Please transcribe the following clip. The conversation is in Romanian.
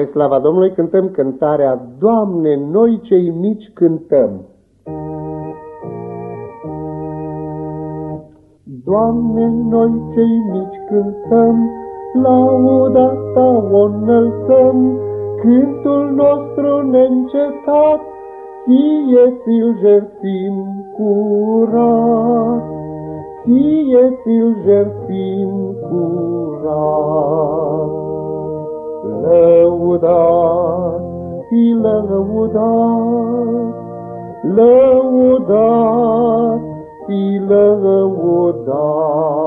Spre slava Domnului cântăm cântarea Doamne, noi cei mici cântăm. Doamne, noi cei mici cântăm, lauda Ta o înălțăm, cântul nostru neîncetat, Fie ți-l jertfim curat, Fie ți-l jertfim curat. Lăudat, fi lăudat, lăudat, fi lăudat.